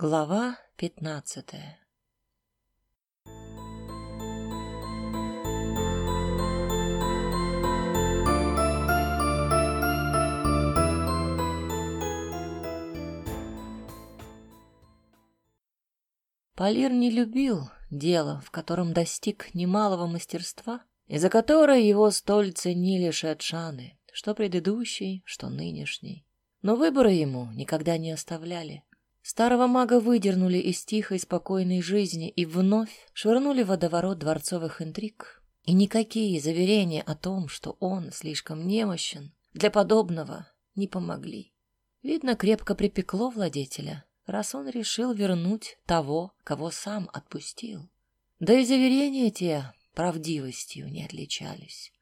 Глава пятнадцатая Полир не любил дело, в котором достиг немалого мастерства, и за которое его столь ценили шатшаны, что предыдущий, что нынешний. Но выбора ему никогда не оставляли. Старого мага выдернули из тихой спокойной жизни и вновь швырнули в водоворот дворцовых интриг. И никакие заверения о том, что он слишком немощен, для подобного не помогли. Видно, крепко припекло владетеля, раз он решил вернуть того, кого сам отпустил. Да и заверения те правдивостью не отличались.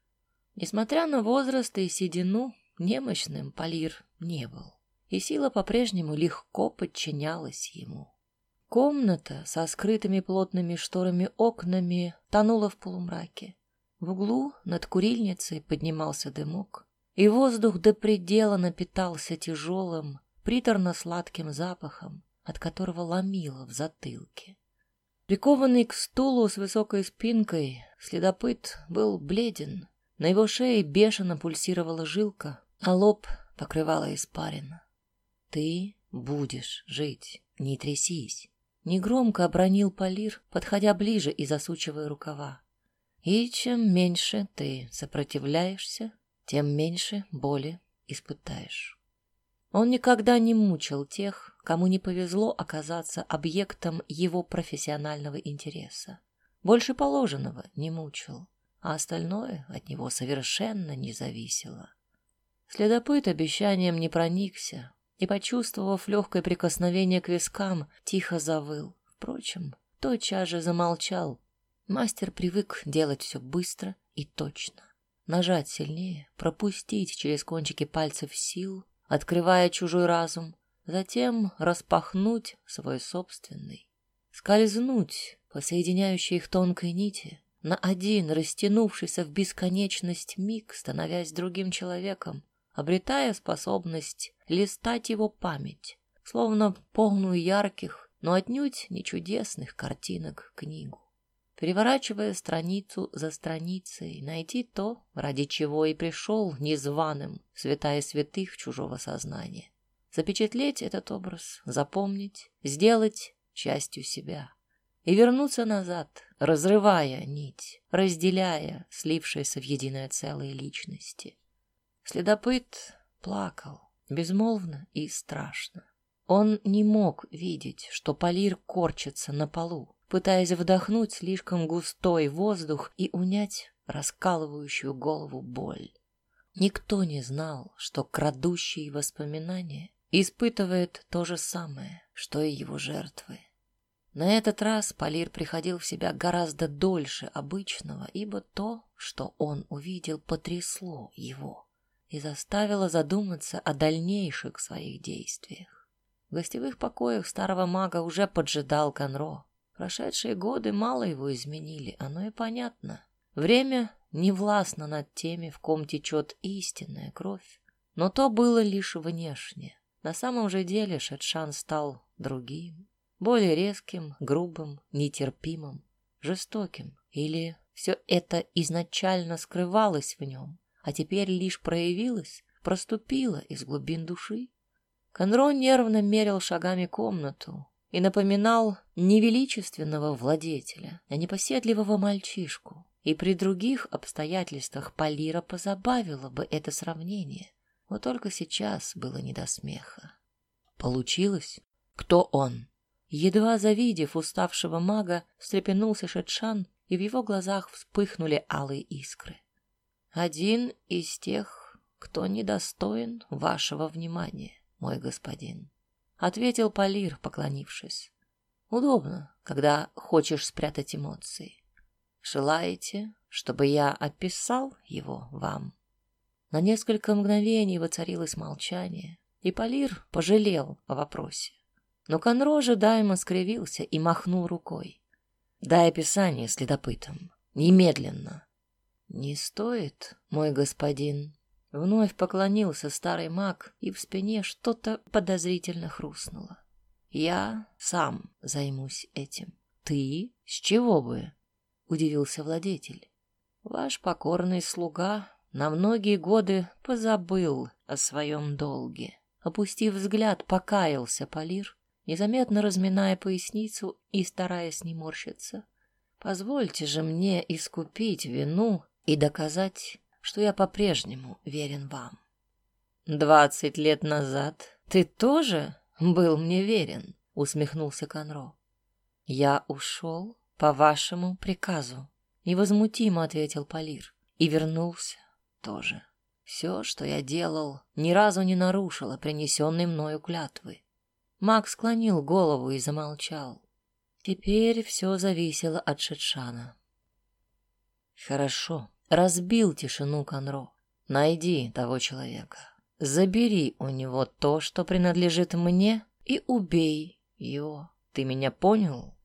Несмотря на возраст и седину, немощным Полир не был и сила по-прежнему легко подчинялась ему. Комната со скрытыми плотными шторами окнами тонула в полумраке. В углу над курильницей поднимался дымок, и воздух до предела напитался тяжелым, приторно-сладким запахом, от которого ломило в затылке. Прикованный к стулу с высокой спинкой, следопыт был бледен. На его шее бешено пульсировала жилка, а лоб покрывала испарина. Ты будешь жить, не трясись. Негромко обронил Полир, подходя ближе и засучивая рукава. И чем меньше ты сопротивляешься, тем меньше боли испытаешь. Он никогда не мучил тех, кому не повезло оказаться объектом его профессионального интереса. Больше положенного не мучил, а остальное от него совершенно не зависело. Следопыт обещанием не проникся, и, почувствовав легкое прикосновение к вискам, тихо завыл. Впрочем, тотчас же замолчал. Мастер привык делать все быстро и точно. Нажать сильнее, пропустить через кончики пальцев сил, открывая чужой разум, затем распахнуть свой собственный. Скользнуть по соединяющей их тонкой нити, на один растянувшийся в бесконечность миг, становясь другим человеком, обретая способность листать его память, словно полную ярких, но отнюдь не чудесных картинок книгу. Переворачивая страницу за страницей, найти то, ради чего и пришел незваным, святая святых чужого сознания. Запечатлеть этот образ, запомнить, сделать частью себя. И вернуться назад, разрывая нить, разделяя слившиеся в единое целое личности. Следопыт плакал, безмолвно и страшно. Он не мог видеть, что Полир корчится на полу, пытаясь вдохнуть слишком густой воздух и унять раскалывающую голову боль. Никто не знал, что крадущие воспоминания испытывает то же самое, что и его жертвы. На этот раз Полир приходил в себя гораздо дольше обычного, ибо то, что он увидел, потрясло его и заставила задуматься о дальнейших своих действиях. В гостевых покоях старого мага уже поджидал Конро. Прошедшие годы мало его изменили, оно и понятно. Время не властно над теми, в ком течет истинная кровь. Но то было лишь внешне. На самом же деле Шетшан стал другим, более резким, грубым, нетерпимым, жестоким. Или все это изначально скрывалось в нем, а теперь лишь проявилась, проступила из глубин души. Конро нервно мерил шагами комнату и напоминал не величественного владетеля, а непоседливого мальчишку. И при других обстоятельствах Полира позабавило бы это сравнение. Вот только сейчас было не до смеха. Получилось? Кто он? Едва завидев уставшего мага, встрепенулся Шетшан, и в его глазах вспыхнули алые искры один из тех, кто недостоин вашего внимания, мой господин, ответил Полир, поклонившись. Удобно, когда хочешь спрятать эмоции. Желаете, чтобы я описал его вам? На несколько мгновений воцарилось молчание, и Полир пожалел о вопросе. Но Конро ожидаемо скривился и махнул рукой. «Дай описание следопытам. Немедленно. «Не стоит, мой господин». Вновь поклонился старый маг, и в спине что-то подозрительно хрустнуло. Я сам займусь этим. Ты? С чего бы? Удивился владетель. Ваш покорный слуга на многие годы позабыл о своем долге. Опустив взгляд, покаялся Полир, незаметно разминая поясницу и стараясь не морщиться. Позвольте же мне искупить вину и доказать, что я по-прежнему верен вам. Двадцать лет назад ты тоже был мне верен, усмехнулся Конро. Я ушел по вашему приказу, невозмутимо ответил Полир и вернулся тоже. Все, что я делал, ни разу не нарушило принесенной мною клятвы. Макс склонил голову и замолчал. Теперь все зависело от Шетшана. Хорошо, разбил тишину Конро. Найди того человека. Забери у него то, что принадлежит мне, и убей его. Ты меня понял?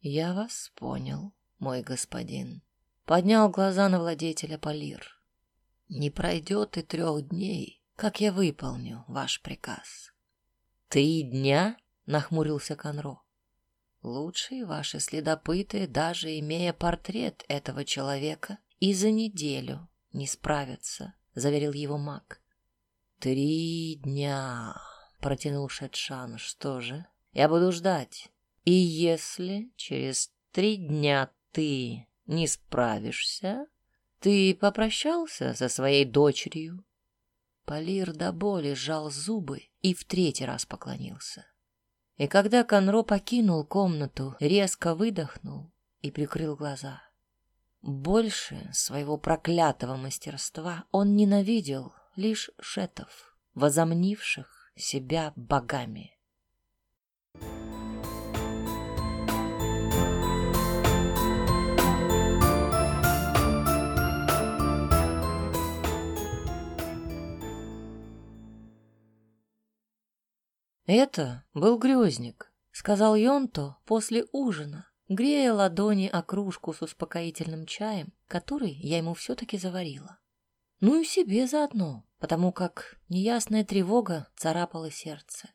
Я вас понял, мой господин. Поднял глаза на владетеля Полир. Не пройдет и трех дней, как я выполню ваш приказ. Три дня? Нахмурился Конро. Лучшие ваши следопыты, даже имея портрет этого человека, и за неделю не справятся, заверил его маг. Три дня, протянул Шетшан. Что же? Я буду ждать. И если через три дня ты не справишься, ты попрощался со своей дочерью? Полир до боли сжал зубы и в третий раз поклонился. И когда Конро покинул комнату, резко выдохнул и прикрыл глаза. Больше своего проклятого мастерства он ненавидел лишь шетов, возомнивших себя богами. Это был грезник, сказал Йонто после ужина, грея ладони о кружку с успокоительным чаем, который я ему все-таки заварила. Ну и себе заодно, потому как неясная тревога царапала сердце.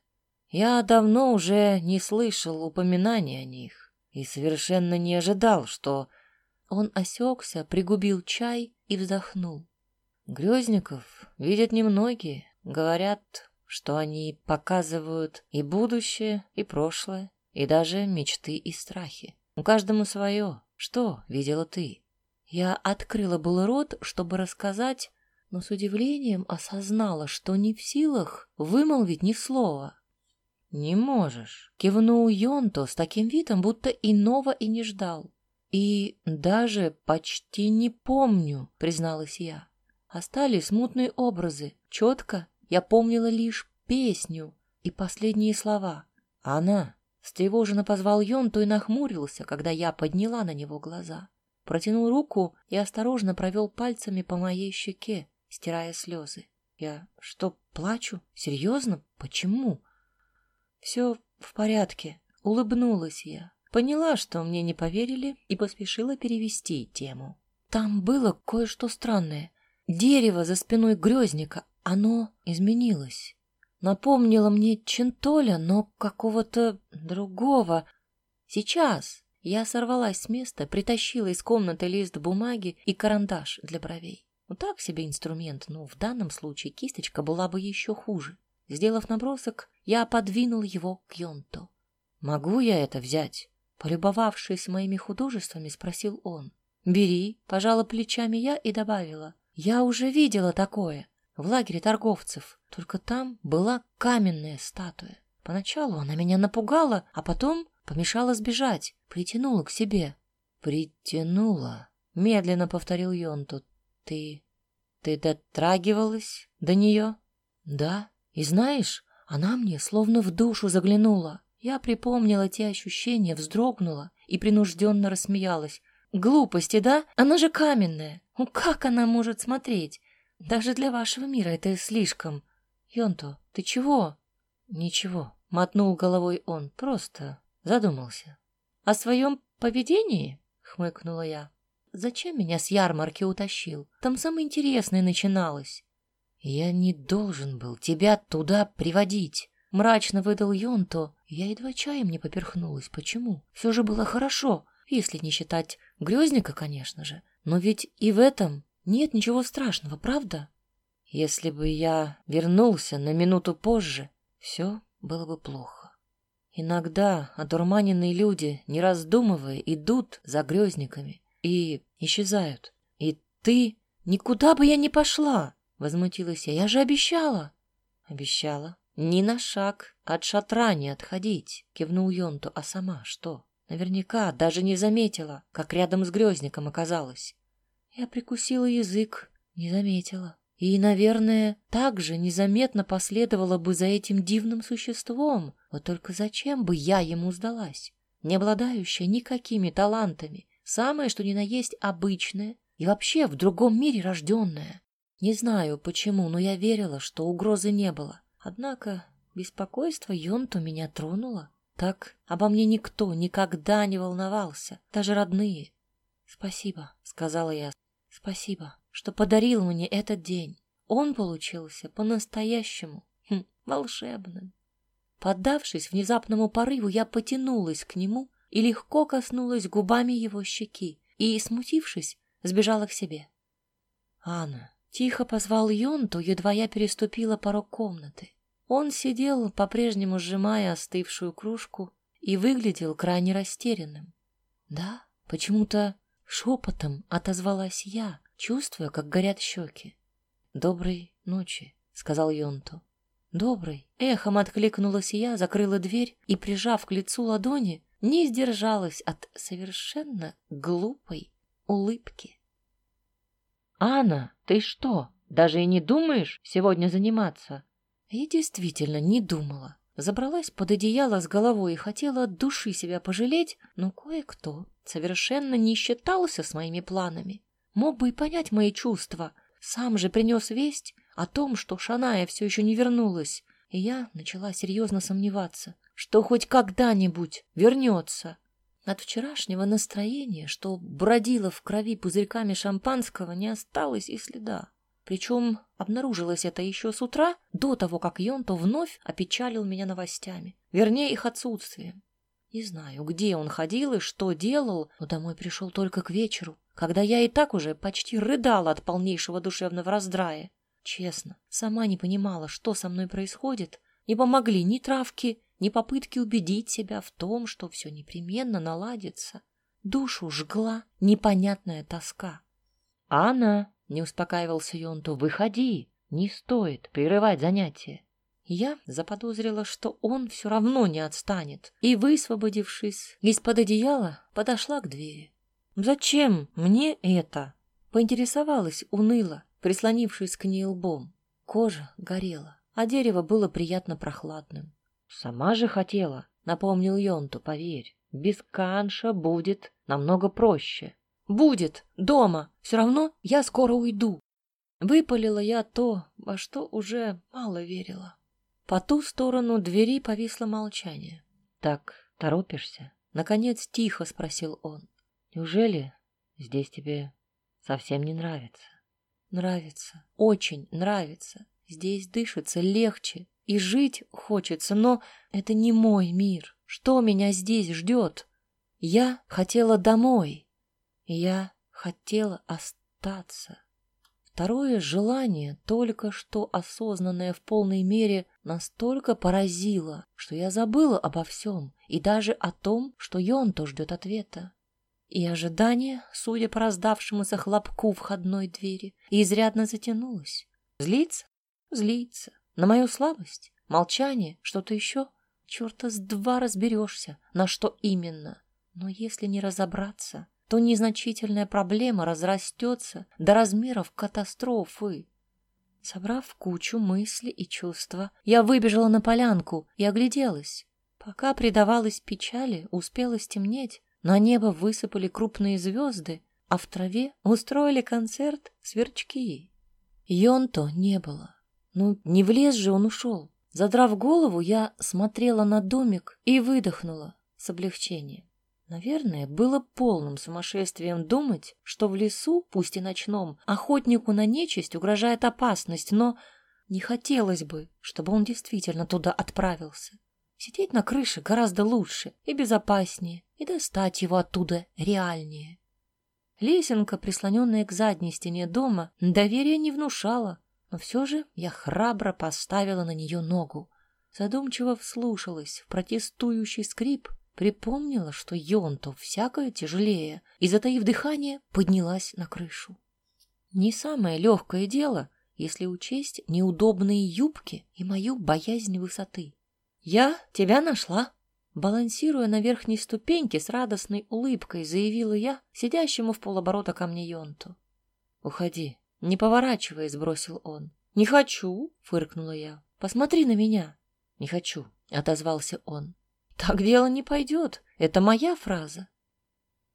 Я давно уже не слышал упоминаний о них и совершенно не ожидал, что... Он осекся, пригубил чай и вздохнул. Грезников видят немногие, говорят, что они показывают и будущее, и прошлое, и даже мечты и страхи. У каждому свое. Что видела ты? Я открыла был рот, чтобы рассказать, но с удивлением осознала, что не в силах вымолвить ни слова. «Не можешь», — кивнул Йонто с таким видом, будто иного и не ждал. «И даже почти не помню», — призналась я. Остались смутные образы, четко я помнила лишь песню и последние слова. Она встревоженно позвал Йонту и нахмурился, когда я подняла на него глаза. Протянул руку и осторожно провел пальцами по моей щеке, стирая слезы. Я что, плачу? Серьезно? Почему? Все в порядке. Улыбнулась я. Поняла, что мне не поверили, и поспешила перевести тему. Там было кое-что странное. Дерево за спиной грёзника, оно изменилось. Напомнило мне Чентоля, но какого-то другого. Сейчас я сорвалась с места, притащила из комнаты лист бумаги и карандаш для бровей. Ну, так себе инструмент, но в данном случае кисточка была бы еще хуже. Сделав набросок, я подвинул его к Йонту. «Могу я это взять?» Полюбовавшись моими художествами, спросил он. «Бери», — пожала плечами я и добавила. «Я уже видела такое в лагере торговцев, только там была каменная статуя. Поначалу она меня напугала, а потом помешала сбежать, притянула к себе». «Притянула», — медленно повторил Йонту. «Ты... ты дотрагивалась до нее?» «Да, и знаешь, она мне словно в душу заглянула. Я припомнила те ощущения, вздрогнула и принужденно рассмеялась. Глупости, да? Она же каменная. Ну как она может смотреть? Даже для вашего мира это слишком. Йонто, ты чего? Ничего, мотнул головой он, просто задумался. О своем поведении? Хмыкнула я. Зачем меня с ярмарки утащил? Там самое интересное начиналось. Я не должен был тебя туда приводить. Мрачно выдал Йонто. Я едва чаем не поперхнулась. Почему? Все же было хорошо, если не считать грёзника, конечно же. Но ведь и в этом нет ничего страшного, правда? Если бы я вернулся на минуту позже, все было бы плохо. Иногда одурманенные люди, не раздумывая, идут за грезниками и исчезают. И ты... Никуда бы я не пошла, возмутилась я. Я же обещала. Обещала. Ни на шаг от шатра не отходить, кивнул Йонту. А сама что? Наверняка даже не заметила, как рядом с грезником оказалась. Я прикусила язык, не заметила. И, наверное, также незаметно последовала бы за этим дивным существом. Вот только зачем бы я ему сдалась? Не обладающая никакими талантами, самое что ни на есть обычное и вообще в другом мире рожденная. Не знаю почему, но я верила, что угрозы не было. Однако беспокойство Йонту меня тронуло. Так обо мне никто никогда не волновался, даже родные. «Спасибо», — сказала я, — «спасибо» что подарил мне этот день. Он получился по-настоящему хм, волшебным. Поддавшись внезапному порыву, я потянулась к нему и легко коснулась губами его щеки и, смутившись, сбежала к себе. «Анна!» — тихо позвал Йонту, едва я переступила порог комнаты. Он сидел, по-прежнему сжимая остывшую кружку, и выглядел крайне растерянным. «Да?» — почему-то шепотом отозвалась я, чувствуя, как горят щеки. «Доброй ночи», — сказал Йонту. «Добрый». Эхом откликнулась я, закрыла дверь и, прижав к лицу ладони, не сдержалась от совершенно глупой улыбки. «Анна, ты что, даже и не думаешь сегодня заниматься?» Я действительно не думала. Забралась под одеяло с головой и хотела от души себя пожалеть, но кое-кто совершенно не считался с моими планами мог бы и понять мои чувства. Сам же принес весть о том, что Шаная все еще не вернулась, и я начала серьезно сомневаться, что хоть когда-нибудь вернется. От вчерашнего настроения, что бродило в крови пузырьками шампанского, не осталось и следа. Причем обнаружилось это еще с утра, до того, как Йонто вновь опечалил меня новостями, вернее, их отсутствием. Не знаю, где он ходил и что делал, но домой пришел только к вечеру, когда я и так уже почти рыдала от полнейшего душевного раздрая. Честно, сама не понимала, что со мной происходит. Не помогли ни травки, ни попытки убедить себя в том, что все непременно наладится. Душу жгла непонятная тоска. «Анна!» — не успокаивался Йонту. «Выходи! Не стоит прерывать занятия!» Я заподозрила, что он все равно не отстанет, и, высвободившись из-под одеяла, подошла к двери. «Зачем мне это?» — поинтересовалась уныло, прислонившись к ней лбом. Кожа горела, а дерево было приятно прохладным. «Сама же хотела», — напомнил Йонту, поверь. «Без канша будет намного проще». «Будет! Дома! Все равно я скоро уйду!» Выпалила я то, во что уже мало верила. По ту сторону двери повисло молчание. «Так торопишься?» Наконец тихо спросил он. Неужели здесь тебе совсем не нравится? Нравится, очень нравится. Здесь дышится легче и жить хочется, но это не мой мир. Что меня здесь ждет? Я хотела домой. Я хотела остаться. Второе желание, только что осознанное в полной мере, настолько поразило, что я забыла обо всем и даже о том, что Йонто ждет ответа. И ожидание, судя по раздавшемуся хлопку входной двери, изрядно затянулось. Злиться? Злиться. На мою слабость? Молчание? Что-то еще? Черта с два разберешься, на что именно. Но если не разобраться, то незначительная проблема разрастется до размеров катастрофы. Собрав кучу мыслей и чувства, я выбежала на полянку и огляделась. Пока предавалась печали, успела стемнеть, на небо высыпали крупные звезды, а в траве устроили концерт сверчки. Йонто не было. Ну, не в лес же он ушел. Задрав голову, я смотрела на домик и выдохнула с облегчением. Наверное, было полным сумасшествием думать, что в лесу, пусть и ночном, охотнику на нечисть угрожает опасность, но Не хотелось бы, чтобы он действительно туда отправился. Сидеть на крыше гораздо лучше и безопаснее, и достать его оттуда реальнее. Лесенка, прислоненная к задней стене дома, доверия не внушала, но все же я храбро поставила на нее ногу. Задумчиво вслушалась в протестующий скрип, припомнила, что Йонтов всякое тяжелее, и, затаив дыхание, поднялась на крышу. Не самое легкое дело, если учесть неудобные юбки и мою боязнь высоты. «Я тебя нашла!» Балансируя на верхней ступеньке, с радостной улыбкой заявила я сидящему в полоборота ко мне Йонту. «Уходи!» Не поворачиваясь, бросил он. «Не хочу!» — фыркнула я. «Посмотри на меня!» «Не хочу!» — отозвался он. «Так дело не пойдет. Это моя фраза».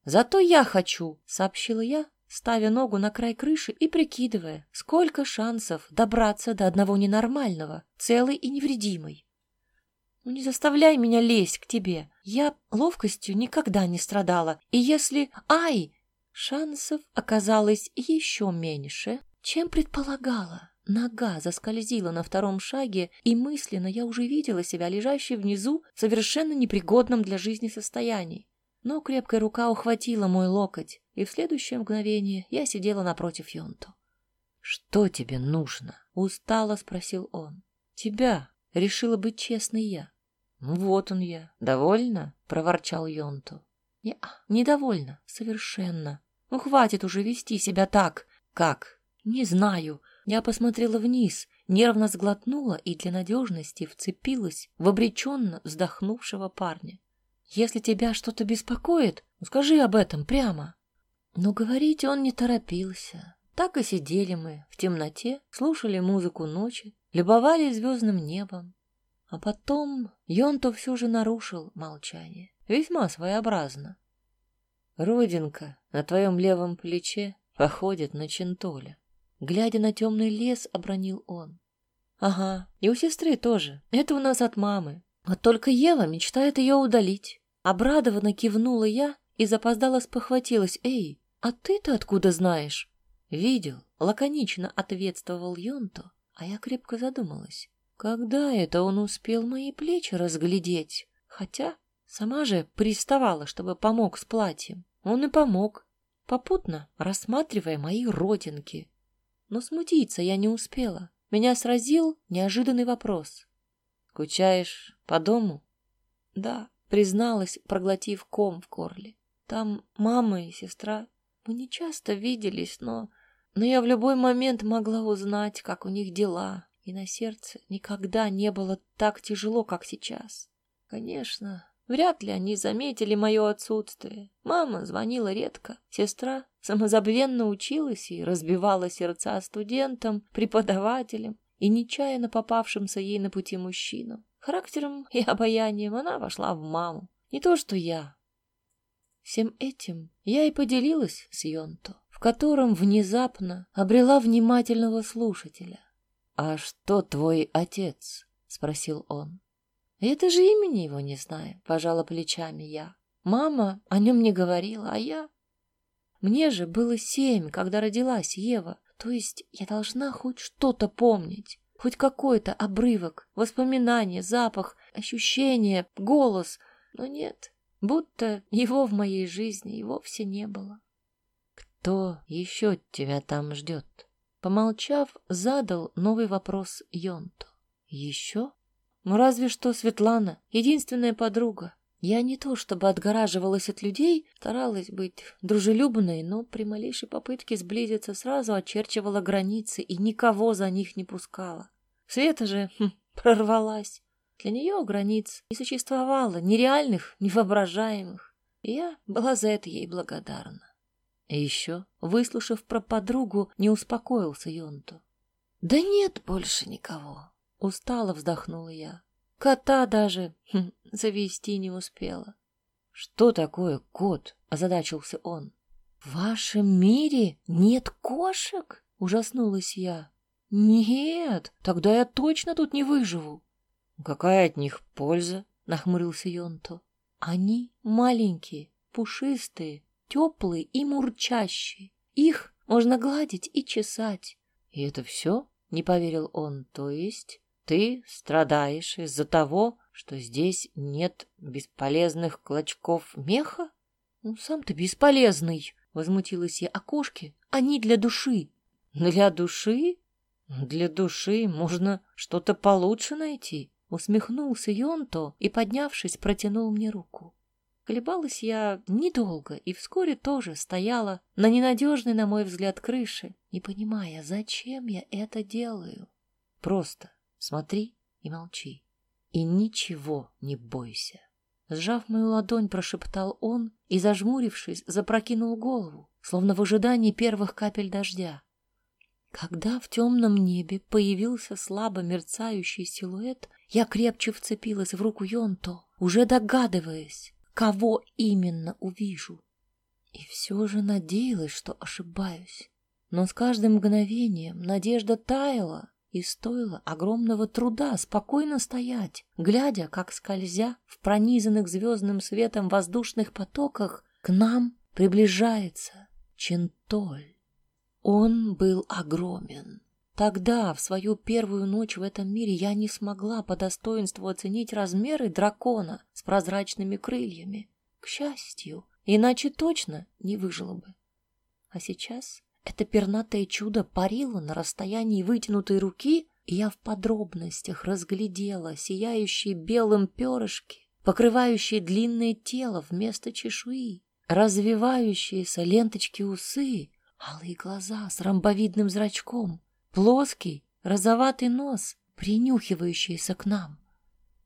«Зато я хочу!» — сообщила я, ставя ногу на край крыши и прикидывая, сколько шансов добраться до одного ненормального, целый и невредимый. Ну не заставляй меня лезть к тебе. Я ловкостью никогда не страдала. И если... Ай! Шансов оказалось еще меньше, чем предполагала. Нога заскользила на втором шаге, и мысленно я уже видела себя лежащей внизу в совершенно непригодном для жизни состоянии. Но крепкая рука ухватила мой локоть, и в следующее мгновение я сидела напротив Йонту. «Что тебе нужно?» — устало спросил он. «Тебя», — решила быть честной я. «Ну вот он я. Довольна?» — проворчал Йонту. «Не, недовольна. Совершенно. Ну, хватит уже вести себя так. Как? Не знаю. Я посмотрела вниз, нервно сглотнула и для надежности вцепилась в обреченно вздохнувшего парня. Если тебя что-то беспокоит, ну, скажи об этом прямо. Но говорить он не торопился. Так и сидели мы в темноте, слушали музыку ночи, любовались звездным небом, а потом Йонто все же нарушил молчание. Весьма своеобразно. Родинка на твоем левом плече походит на Чентоля. Глядя на темный лес, обронил он. Ага, и у сестры тоже. Это у нас от мамы. Вот только Ева мечтает ее удалить. Обрадованно кивнула я и запоздала спохватилась. Эй, а ты-то откуда знаешь? Видел, лаконично ответствовал Йонто, а я крепко задумалась. Когда это он успел мои плечи разглядеть? Хотя сама же приставала, чтобы помог с платьем. Он и помог, попутно рассматривая мои родинки. Но смутиться я не успела. Меня сразил неожиданный вопрос. «Скучаешь по дому?» «Да», — призналась, проглотив ком в горле. «Там мама и сестра. Мы не часто виделись, но... Но я в любой момент могла узнать, как у них дела, и на сердце никогда не было так тяжело, как сейчас. Конечно, вряд ли они заметили мое отсутствие. Мама звонила редко, сестра самозабвенно училась и разбивала сердца студентам, преподавателям и нечаянно попавшимся ей на пути мужчинам. Характером и обаянием она вошла в маму. Не то, что я. Всем этим я и поделилась с Йонто, в котором внезапно обрела внимательного слушателя. «А что твой отец?» — спросил он. «Это же имени его не знаю», — пожала плечами я. «Мама о нем не говорила, а я...» Мне же было семь, когда родилась Ева, то есть я должна хоть что-то помнить, хоть какой-то обрывок, воспоминание, запах, ощущение, голос, но нет, будто его в моей жизни и вовсе не было. «Кто еще тебя там ждет?» Помолчав, задал новый вопрос Йонту. «Еще? Ну разве что Светлана, единственная подруга. Я не то чтобы отгораживалась от людей, старалась быть дружелюбной, но при малейшей попытке сблизиться сразу очерчивала границы и никого за них не пускала. Света же хм, прорвалась. Для нее границ не существовало, ни реальных, ни воображаемых. И я была за это ей благодарна. И еще, выслушав про подругу, не успокоился Йонту. «Да нет больше никого!» — устало вздохнула я. Кота даже хм, завести не успела. «Что такое кот?» — озадачился он. «В вашем мире нет кошек?» — ужаснулась я. «Нет, тогда я точно тут не выживу». «Какая от них польза?» — нахмурился Йонто. «Они маленькие, пушистые, теплые и мурчащие. Их можно гладить и чесать. И это все? Не поверил он. То есть ты страдаешь из-за того, что здесь нет бесполезных клочков меха? Ну, сам ты бесполезный, возмутилась я. Окошки, они для души. Для души? Для души можно что-то получше найти. Усмехнулся Йонто и, поднявшись, протянул мне руку. Колебалась я недолго и вскоре тоже стояла на ненадежной, на мой взгляд, крыше, не понимая, зачем я это делаю. Просто смотри и молчи, и ничего не бойся. Сжав мою ладонь, прошептал он и, зажмурившись, запрокинул голову, словно в ожидании первых капель дождя. Когда в темном небе появился слабо мерцающий силуэт, я крепче вцепилась в руку Йонто, уже догадываясь, кого именно увижу. И все же надеялась, что ошибаюсь. Но с каждым мгновением надежда таяла и стоила огромного труда спокойно стоять, глядя, как скользя в пронизанных звездным светом воздушных потоках к нам приближается Чентоль. Он был огромен. Тогда, в свою первую ночь в этом мире, я не смогла по достоинству оценить размеры дракона с прозрачными крыльями. К счастью, иначе точно не выжила бы. А сейчас это пернатое чудо парило на расстоянии вытянутой руки, и я в подробностях разглядела сияющие белым перышки, покрывающие длинное тело вместо чешуи, развивающиеся ленточки усы, алые глаза с ромбовидным зрачком, плоский, розоватый нос, принюхивающийся к нам.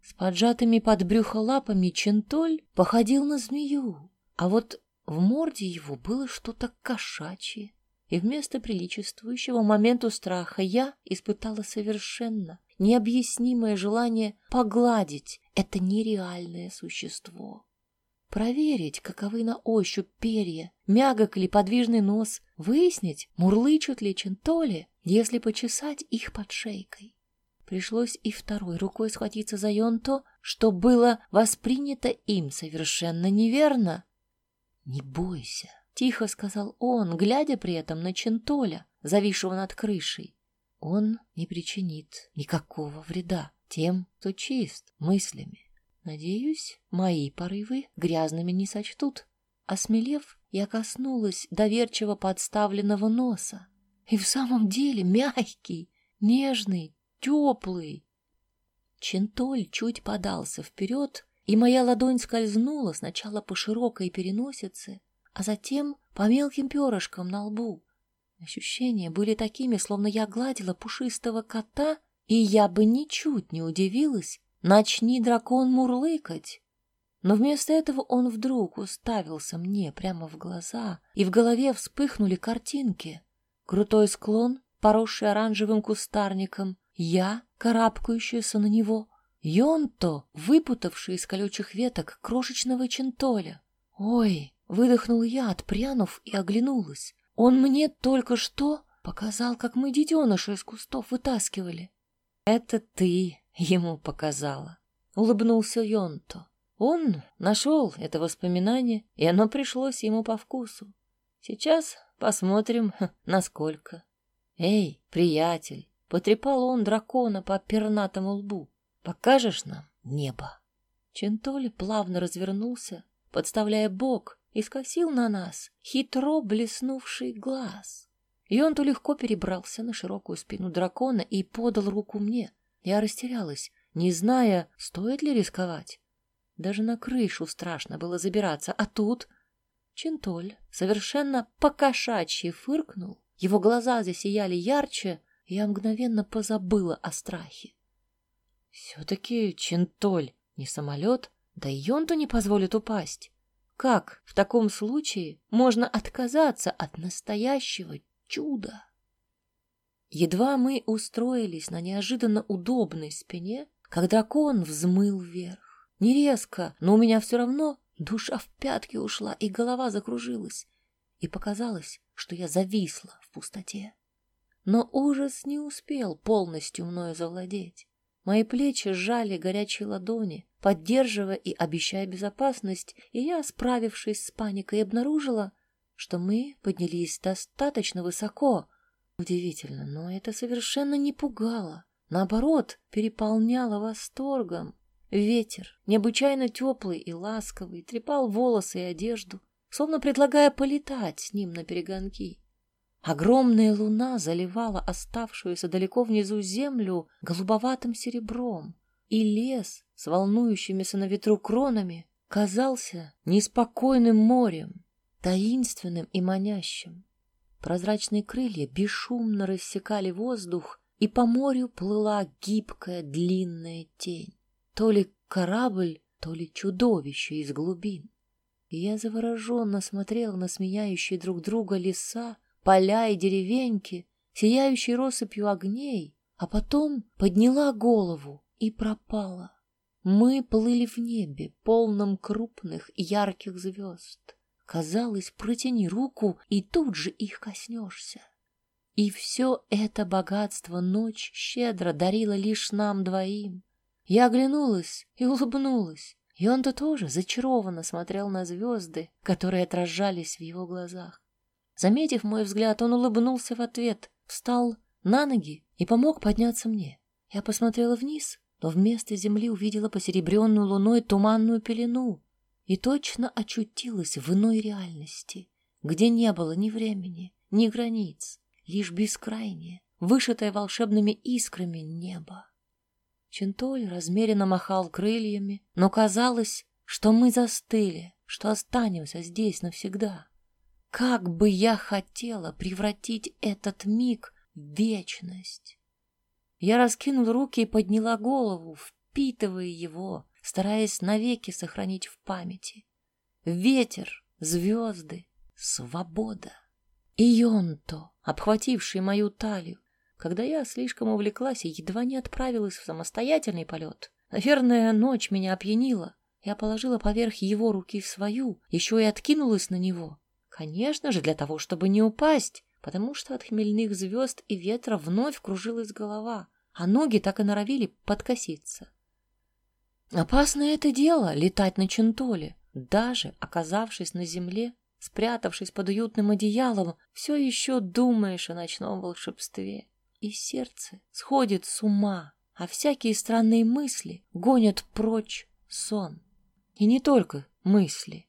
С поджатыми под брюхо лапами Чентоль походил на змею, а вот в морде его было что-то кошачье. И вместо приличествующего моменту страха я испытала совершенно необъяснимое желание погладить это нереальное существо проверить, каковы на ощупь перья, мягок ли подвижный нос, выяснить, мурлычут ли чентоли, если почесать их под шейкой. Пришлось и второй рукой схватиться за Йонто, что было воспринято им совершенно неверно. «Не бойся», — тихо сказал он, глядя при этом на Чентоля, зависшего над крышей. «Он не причинит никакого вреда тем, кто чист мыслями. Надеюсь, мои порывы грязными не сочтут. Осмелев, я коснулась доверчиво подставленного носа. И в самом деле мягкий, нежный, теплый. Чентоль чуть подался вперед, и моя ладонь скользнула сначала по широкой переносице, а затем по мелким перышкам на лбу. Ощущения были такими, словно я гладила пушистого кота, и я бы ничуть не удивилась, Начни дракон мурлыкать. Но вместо этого он вдруг уставился мне прямо в глаза, и в голове вспыхнули картинки. Крутой склон, поросший оранжевым кустарником, я, карабкающаяся на него, Йонто, выпутавший из колючих веток крошечного чентоля. «Ой!» — выдохнул я, отпрянув и оглянулась. «Он мне только что показал, как мы детеныша из кустов вытаскивали». «Это ты!» ему показала. Улыбнулся Йонто. Он нашел это воспоминание, и оно пришлось ему по вкусу. Сейчас посмотрим, насколько. Эй, приятель, потрепал он дракона по пернатому лбу. Покажешь нам небо? Чентоли плавно развернулся, подставляя бок, и скосил на нас хитро блеснувший глаз. И он то легко перебрался на широкую спину дракона и подал руку мне. Я растерялась, не зная, стоит ли рисковать. Даже на крышу страшно было забираться, а тут... Чентоль совершенно покошачьи фыркнул, его глаза засияли ярче, и я мгновенно позабыла о страхе. Все-таки Чентоль не самолет, да и он-то не позволит упасть. Как в таком случае можно отказаться от настоящего чуда? Едва мы устроились на неожиданно удобной спине, как дракон взмыл вверх. Не резко, но у меня все равно душа в пятки ушла, и голова закружилась. И показалось, что я зависла в пустоте. Но ужас не успел полностью мною завладеть. Мои плечи сжали горячие ладони, поддерживая и обещая безопасность, и я, справившись с паникой, обнаружила, что мы поднялись достаточно высоко, Удивительно, но это совершенно не пугало. Наоборот, переполняло восторгом. Ветер, необычайно теплый и ласковый, трепал волосы и одежду, словно предлагая полетать с ним на перегонки. Огромная луна заливала оставшуюся далеко внизу землю голубоватым серебром, и лес с волнующимися на ветру кронами казался неспокойным морем, таинственным и манящим. Прозрачные крылья бесшумно рассекали воздух, и по морю плыла гибкая длинная тень. То ли корабль, то ли чудовище из глубин. И я завороженно смотрел на сменяющие друг друга леса, поля и деревеньки, сияющие россыпью огней, а потом подняла голову и пропала. Мы плыли в небе, полном крупных ярких звезд. Казалось, протяни руку, и тут же их коснешься. И все это богатство ночь щедро дарила лишь нам двоим. Я оглянулась и улыбнулась, и он-то тоже зачарованно смотрел на звезды, которые отражались в его глазах. Заметив мой взгляд, он улыбнулся в ответ, встал на ноги и помог подняться мне. Я посмотрела вниз, но вместо земли увидела посеребренную луной туманную пелену и точно очутилась в иной реальности, где не было ни времени, ни границ, лишь бескрайнее, вышитое волшебными искрами небо. Чентоль размеренно махал крыльями, но казалось, что мы застыли, что останемся здесь навсегда. Как бы я хотела превратить этот миг в вечность! Я раскинул руки и подняла голову, впитывая его, стараясь навеки сохранить в памяти. Ветер, звезды, свобода. И Йонто, обхвативший мою талию, когда я слишком увлеклась и едва не отправилась в самостоятельный полет. Наверное, ночь меня опьянила. Я положила поверх его руки свою, еще и откинулась на него. Конечно же, для того, чтобы не упасть, потому что от хмельных звезд и ветра вновь кружилась голова, а ноги так и норовили подкоситься. Опасное это дело — летать на чентоле. Даже оказавшись на земле, спрятавшись под уютным одеялом, все еще думаешь о ночном волшебстве. И сердце сходит с ума, а всякие странные мысли гонят прочь сон. И не только мысли.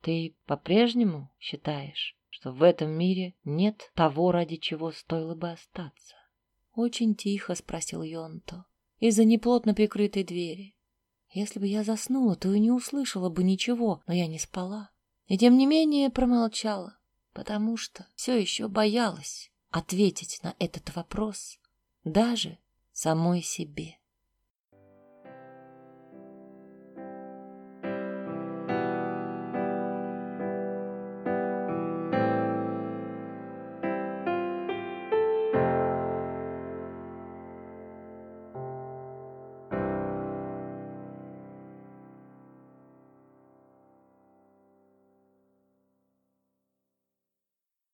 Ты по-прежнему считаешь, что в этом мире нет того, ради чего стоило бы остаться? Очень тихо спросил Йонто из-за неплотно прикрытой двери. Если бы я заснула, то и не услышала бы ничего, но я не спала. И тем не менее промолчала, потому что все еще боялась ответить на этот вопрос даже самой себе.